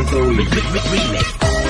Cinta sing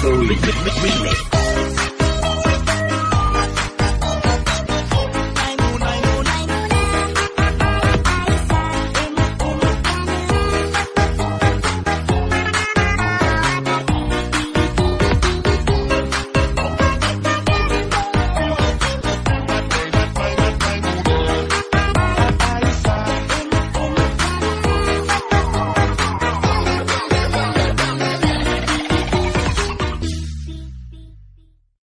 Remix.